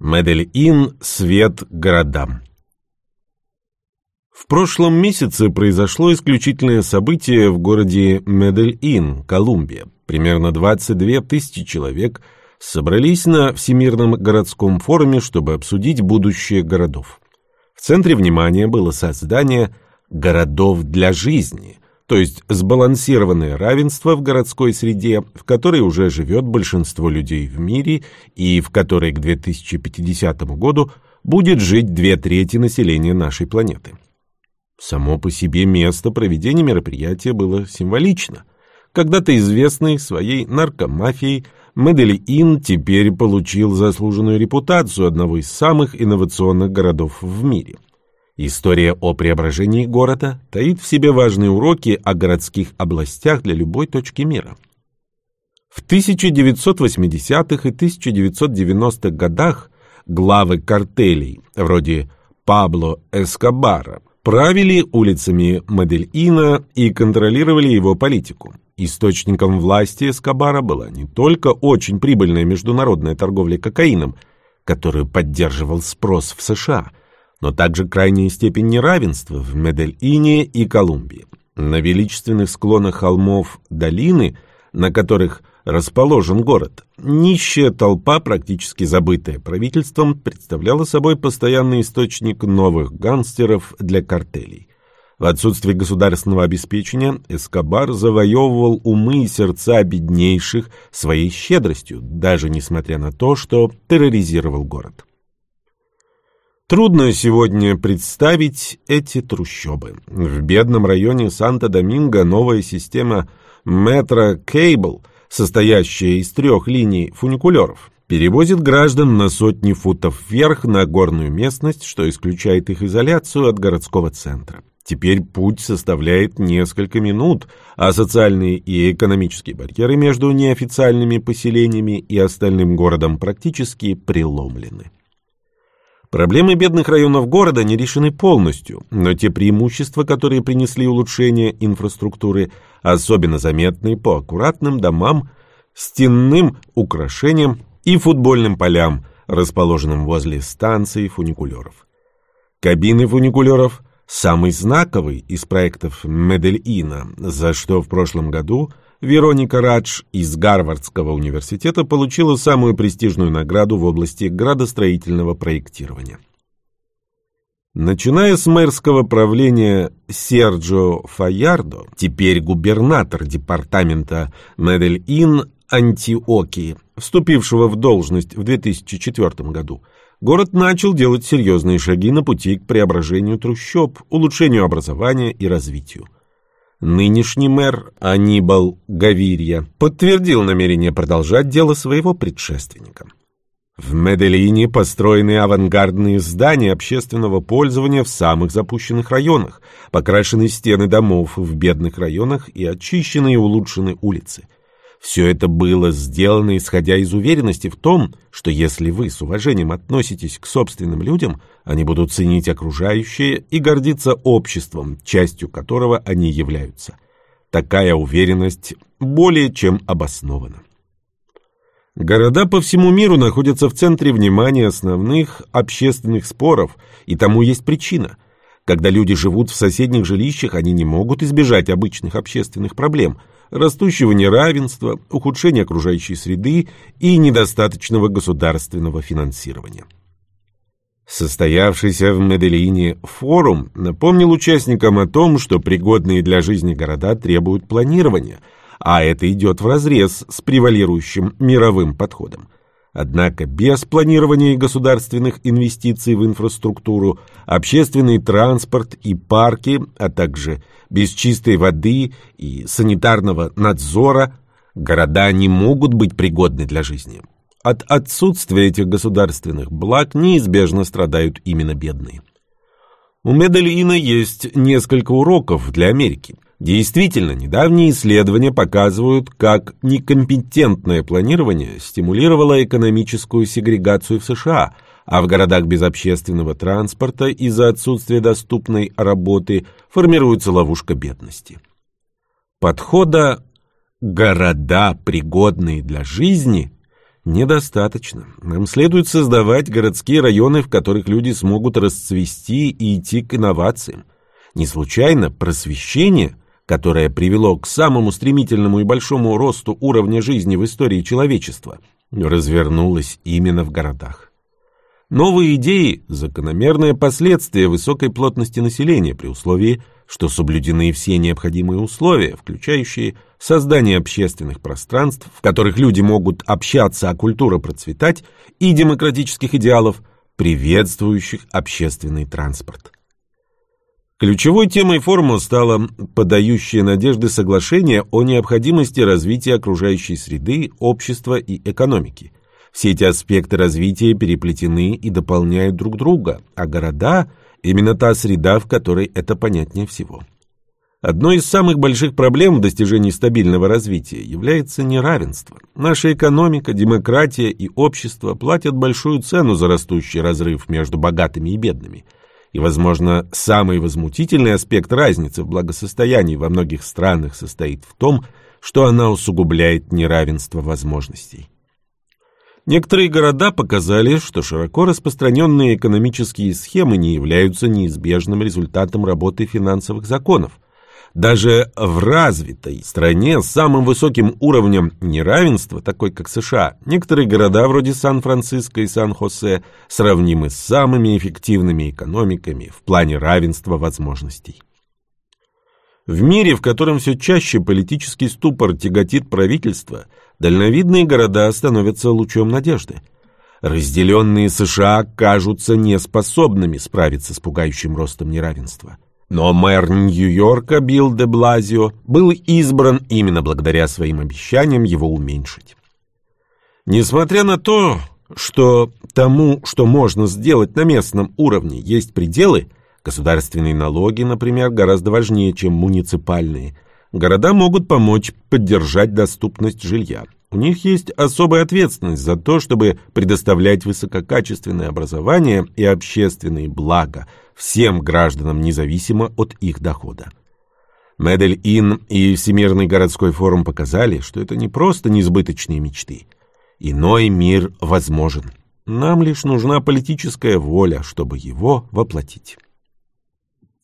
Медель-Ин «Свет городам». В прошлом месяце произошло исключительное событие в городе Медель-Ин, Колумбия. Примерно 22 тысячи человек собрались на Всемирном городском форуме, чтобы обсудить будущее городов. В центре внимания было создание городов для жизни – то есть сбалансированное равенство в городской среде, в которой уже живет большинство людей в мире и в которой к 2050 году будет жить две трети населения нашей планеты. Само по себе место проведения мероприятия было символично. Когда-то известный своей наркомафией, Медельин теперь получил заслуженную репутацию одного из самых инновационных городов в мире – История о преображении города таит в себе важные уроки о городских областях для любой точки мира. В 1980-х и 1990-х годах главы картелей, вроде Пабло Эскобара, правили улицами Медельина и контролировали его политику. Источником власти Эскобара была не только очень прибыльная международная торговля кокаином, которую поддерживал спрос в США – но также крайняя степень неравенства в Медельине и Колумбии. На величественных склонах холмов долины, на которых расположен город, нищая толпа, практически забытая правительством, представляла собой постоянный источник новых гангстеров для картелей. В отсутствие государственного обеспечения Эскобар завоевывал умы и сердца беднейших своей щедростью, даже несмотря на то, что терроризировал город. Трудно сегодня представить эти трущобы. В бедном районе Санта-Доминго новая система метро Кейбл, состоящая из трех линий фуникулеров, перевозит граждан на сотни футов вверх на горную местность, что исключает их изоляцию от городского центра. Теперь путь составляет несколько минут, а социальные и экономические барьеры между неофициальными поселениями и остальным городом практически преломлены. Проблемы бедных районов города не решены полностью, но те преимущества, которые принесли улучшение инфраструктуры, особенно заметны по аккуратным домам, стенным украшениям и футбольным полям, расположенным возле станций фуникулеров. Кабины фуникулеров – самый знаковый из проектов Медельина, за что в прошлом году – Вероника Радж из Гарвардского университета получила самую престижную награду в области градостроительного проектирования. Начиная с мэрского правления Серджо Фаярдо, теперь губернатор департамента Медель-Ин Антиокии, вступившего в должность в 2004 году, город начал делать серьезные шаги на пути к преображению трущоб, улучшению образования и развитию. Нынешний мэр Анибал Гавирья подтвердил намерение продолжать дело своего предшественника. В Медельине построены авангардные здания общественного пользования в самых запущенных районах, покрашены стены домов в бедных районах и очищены и улучшены улицы – все это было сделано, исходя из уверенности в том, что если вы с уважением относитесь к собственным людям, они будут ценить окружающее и гордиться обществом, частью которого они являются. Такая уверенность более чем обоснована. Города по всему миру находятся в центре внимания основных общественных споров, и тому есть причина – когда люди живут в соседних жилищах, они не могут избежать обычных общественных проблем – растущего неравенства, ухудшения окружающей среды и недостаточного государственного финансирования. Состоявшийся в Медельине форум напомнил участникам о том, что пригодные для жизни города требуют планирования, а это идет вразрез с превалирующим мировым подходом. Однако без планирования государственных инвестиций в инфраструктуру, общественный транспорт и парки, а также без чистой воды и санитарного надзора города не могут быть пригодны для жизни. От отсутствия этих государственных благ неизбежно страдают именно бедные. У Медельина есть несколько уроков для Америки – Действительно, недавние исследования показывают, как некомпетентное планирование стимулировало экономическую сегрегацию в США, а в городах без общественного транспорта из-за отсутствия доступной работы формируется ловушка бедности. Подхода «города, пригодные для жизни» недостаточно. Нам следует создавать городские районы, в которых люди смогут расцвести и идти к инновациям. Не случайно просвещение, которое привело к самому стремительному и большому росту уровня жизни в истории человечества, развернулось именно в городах. Новые идеи – закономерное последствие высокой плотности населения при условии, что соблюдены все необходимые условия, включающие создание общественных пространств, в которых люди могут общаться, а культура процветать, и демократических идеалов, приветствующих общественный транспорт. Ключевой темой форума стало подающее надежды соглашение о необходимости развития окружающей среды, общества и экономики – все эти аспекты развития переплетены и дополняют друг друга, а города – именно та среда, в которой это понятнее всего. Одной из самых больших проблем в достижении стабильного развития является неравенство. Наша экономика, демократия и общество платят большую цену за растущий разрыв между богатыми и бедными. И, возможно, самый возмутительный аспект разницы в благосостоянии во многих странах состоит в том, что она усугубляет неравенство возможностей. Некоторые города показали, что широко распространенные экономические схемы не являются неизбежным результатом работы финансовых законов. Даже в развитой стране с самым высоким уровнем неравенства, такой как США, некоторые города вроде Сан-Франциско и Сан-Хосе сравнимы с самыми эффективными экономиками в плане равенства возможностей. В мире, в котором все чаще политический ступор тяготит правительство, дальновидные города становятся лучом надежды. Разделенные США кажутся неспособными справиться с пугающим ростом неравенства. Но мэр Нью-Йорка Билл де Блазио был избран именно благодаря своим обещаниям его уменьшить. Несмотря на то, что тому, что можно сделать на местном уровне, есть пределы – Государственные налоги, например, гораздо важнее, чем муниципальные. Города могут помочь поддержать доступность жилья. У них есть особая ответственность за то, чтобы предоставлять высококачественное образование и общественные блага всем гражданам, независимо от их дохода. Медель-Ин и Всемирный городской форум показали, что это не просто несбыточные мечты. Иной мир возможен. Нам лишь нужна политическая воля, чтобы его воплотить.